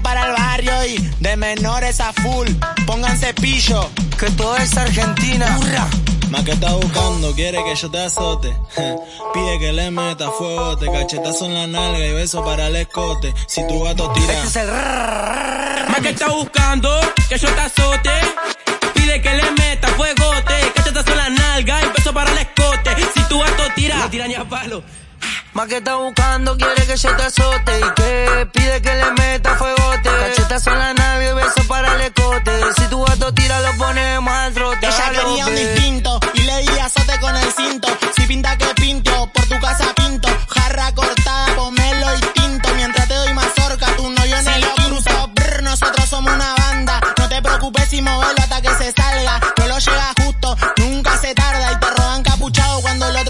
para el barrio y de menores a full. Pónganse pillo, que todo es Argentina. ¡Hurra! Más que está buscando, quiere que yo te azote. Pide que le meta fuego, te cachetazo en la nalga y beso para el escote. Si tu gato tira. Este es el Más que está buscando, que yo te azote. Pide que le meta fuego, te cachetazo en la nalga y beso para el escote. Si tu gato tira, no tira ni a palo. Más que está buscando, quiere que yo te azote. Y que pide que le meta fuegote. Cachetazo en la y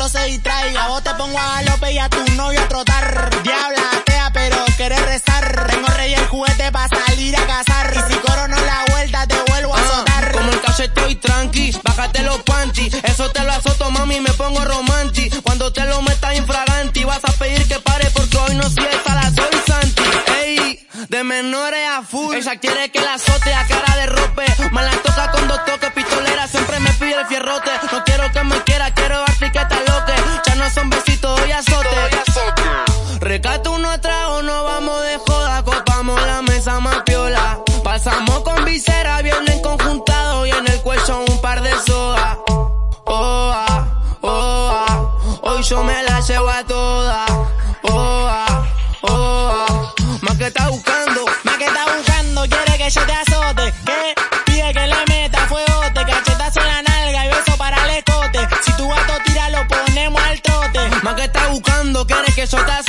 se distraiga. A vos te pongo a galope y a tu novio a trotar. Diabla, atea, pero querés rezar. Tengo rey el juguete para salir a cazar. Y si corono la vuelta, te vuelvo a azotar. Como el caso estoy tranqui, bájate los panty. Eso te lo azoto, mami, me pongo romanti. Cuando te lo metas infraganti, vas a pedir que pare porque hoy no fiesta, la soy Santi. Ey, de menores a full. Ella quiere que la azote a cara de rope. Me la toca con dos toques, pistolera, siempre me pide el fierrote. No quiero que me quiera, quiero la mesa más piola. Pasamos con visera, bien conjuntado y en el cuello un par de soda. Oh, ah, oh, ah, hoy yo me la llevo a toda. Oh, ah, oh, ah, más que está buscando. Más que está buscando, quiere que yo te azote. Que pide que le meta fuego, te cachetazo en la nalga y beso para el escote. Si tu gato tira, lo ponemos al trote. Más que está buscando, quiere que yo te azote.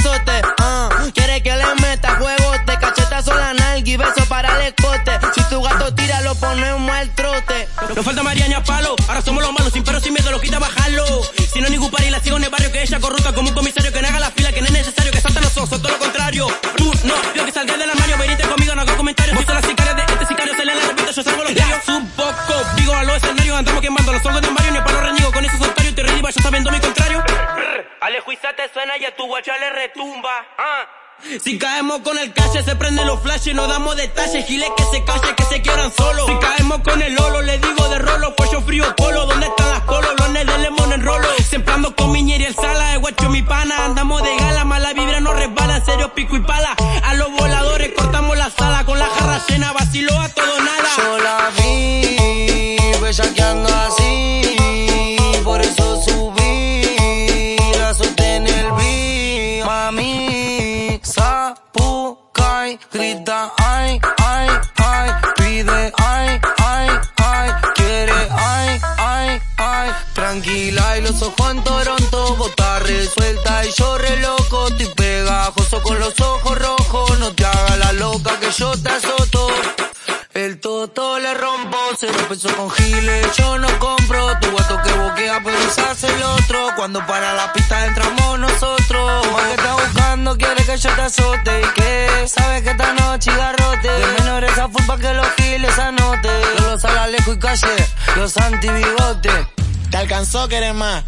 No falta Mariana Palo, ahora somos los malos, sin pero sin miedo, lo quita bajarlo. Si no ningún pari, la sigo en el barrio, que ella corrupta como un comisario, que no haga la fila, que no es necesario, que salten los ojos, todo lo contrario. Tú, no, yo que salga del armario, venite conmigo, no hago comentarios. Vos sos la sicaria de este sicario, se le la repito, yo salgo los diarios. Un poco, digo a los escenarios, andamos quemando los ojos de Mario, ni para lo reniego con esos soltarios, te reliva, yo sabiendo mi contrario. Alejuiza te suena y a tu guacha le retumba. Ah. Si caemos con el calle, se prenden los flashes, no damos detalles, giles que se calle, que se quieran solo. Andamos de gala, mala vibra no resbala, serio pico y pala. A los voladores cortamos la sala, con la jarra llena, vacilo a todo nada. Yo la vi, bellaqueando así, por eso subí, la azoté en el beat. Mami, sapucay, grita bota resuelta y yo re loco, estoy pegajoso con los ojos rojos, no te hagas la loca que yo te azoto. El toto le rompo, cero pesos con giles, yo no compro. Tu gato que boquea, pero usas el otro. Cuando para la pista entramos nosotros. Que está buscando, quiere que yo te azote. ¿Y qué? Sabes que esta noche garrote. De menores a pa' que los giles anote. Los Alejo y calle, los anti bigote. Te alcanzó, querés más.